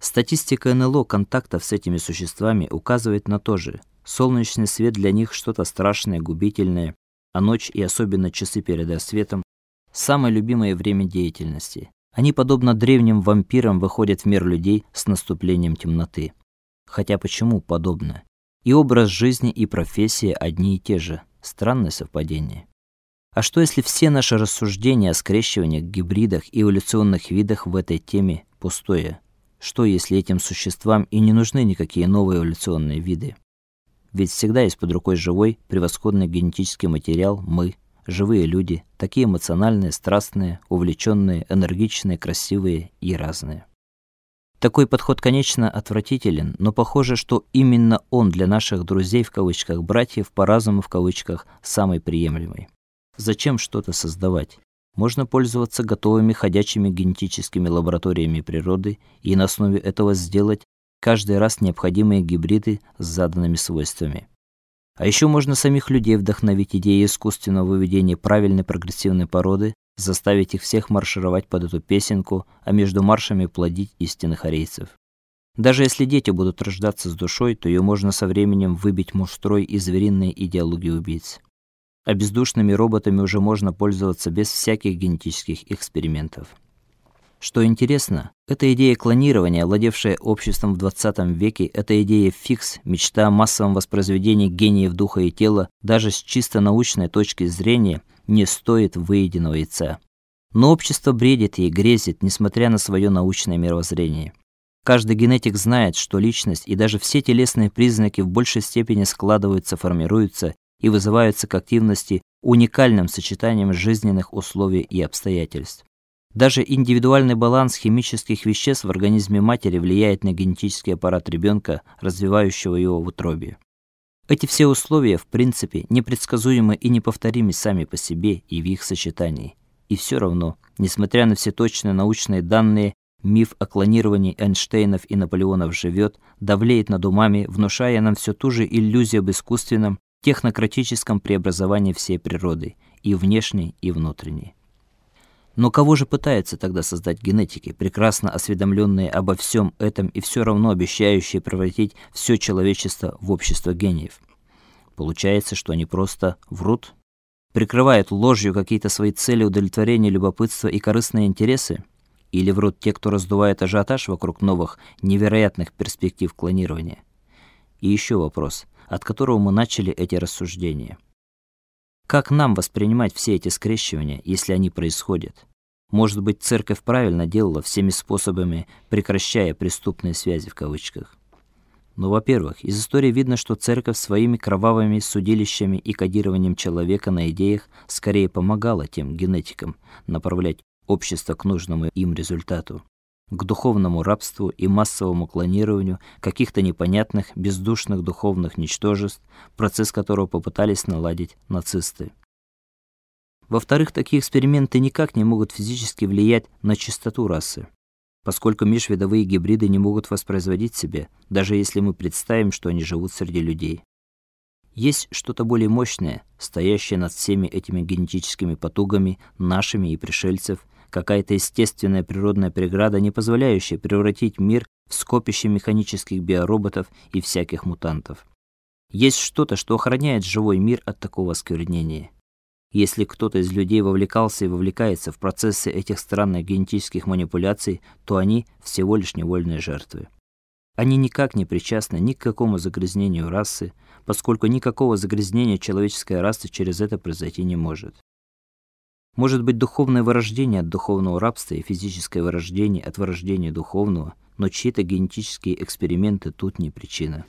Статистика НЛО контактов с этими существами указывает на то же. Солнечный свет для них что-то страшное, губительное, а ночь и особенно часы перед рассветом самое любимое время деятельности. Они подобно древним вампирам выходят в мир людей с наступлением темноты. Хотя почему подобно? И образ жизни, и профессия одни и те же. Странное совпадение. А что если все наши рассуждения о скрещиваниях, гибридах и эволюционных видах в этой теме пустое? Что, если этим существам и не нужны никакие новые эволюционные виды? Ведь всегда есть под рукой живой, превосходный генетический материал мы, живые люди, такие эмоциональные, страстные, увлеченные, энергичные, красивые и разные. Такой подход, конечно, отвратителен, но похоже, что именно он для наших друзей в кавычках братьев по разуму в кавычках самый приемлемый. Зачем что-то создавать? Можно пользоваться готовыми ходячими генетическими лабораториями природы и на основе этого сделать каждый раз необходимые гибриды с заданными свойствами. А еще можно самих людей вдохновить идеей искусственного выведения правильной прогрессивной породы, заставить их всех маршировать под эту песенку, а между маршами плодить истинных арийцев. Даже если дети будут рождаться с душой, то ее можно со временем выбить мустрой и звериной идеологии убийц а бездушными роботами уже можно пользоваться без всяких генетических экспериментов. Что интересно, эта идея клонирования, владевшая обществом в 20 веке, эта идея фикс, мечта о массовом воспроизведении гениев духа и тела, даже с чисто научной точки зрения, не стоит выеденного яйца. Но общество бредит и грезит, несмотря на свое научное мировоззрение. Каждый генетик знает, что личность и даже все телесные признаки в большей степени складываются, формируются и вызываются к активности уникальным сочетанием жизненных условий и обстоятельств. Даже индивидуальный баланс химических веществ в организме матери влияет на генетический аппарат ребенка, развивающего его в утробе. Эти все условия, в принципе, непредсказуемы и неповторимы сами по себе и в их сочетании. И все равно, несмотря на все точные научные данные, миф о клонировании Эйнштейнов и Наполеонов живет, давлеет над умами, внушая нам все ту же иллюзию об искусственном, технократическом преобразовании всей природы, и внешней, и внутренней. Но кого же пытаются тогда создать генетики, прекрасно осведомленные обо всем этом и все равно обещающие превратить все человечество в общество гениев? Получается, что они просто врут, прикрывают ложью какие-то свои цели удовлетворения любопытства и корыстные интересы? Или врут те, кто раздувает ажиотаж вокруг новых, невероятных перспектив клонирования? И еще вопрос от которого мы начали эти рассуждения. Как нам воспринимать все эти скрещивания, если они происходят? Может быть, церковь правильно делала всеми способами, прекращая преступные связи в кавычках. Но, во-первых, из истории видно, что церковь своими кровавыми судилищами и кодированием человека на идеях скорее помогала тем генетикам направлять общество к нужному им результату к духовному рабству и массовому клонированию каких-то непонятных бездушных духовных ничтожеств, процесс которого попытались наладить нацисты. Во-вторых, такие эксперименты никак не могут физически влиять на чистоту расы, поскольку межвидовые гибриды не могут воспроизводить себя, даже если мы представим, что они живут среди людей. Есть что-то более мощное, стоящее над всеми этими генетическими потугами нашими и пришельцев, какая-то естественная природная преграда, не позволяющая превратить мир в скопище механических биороботов и всяких мутантов. Есть что-то, что охраняет живой мир от такого осквернения. Если кто-то из людей вовлекался и вовлекается в процессы этих странных генетических манипуляций, то они всего лишь невольные жертвы. Они никак не причастны ни к какому загрязнению расы, поскольку никакого загрязнения человеческой расы через это произойти не может. Может быть, духовное вырождение от духовного рабства и физическое вырождение от вырождения духовного, но чьи-то генетические эксперименты тут не причина.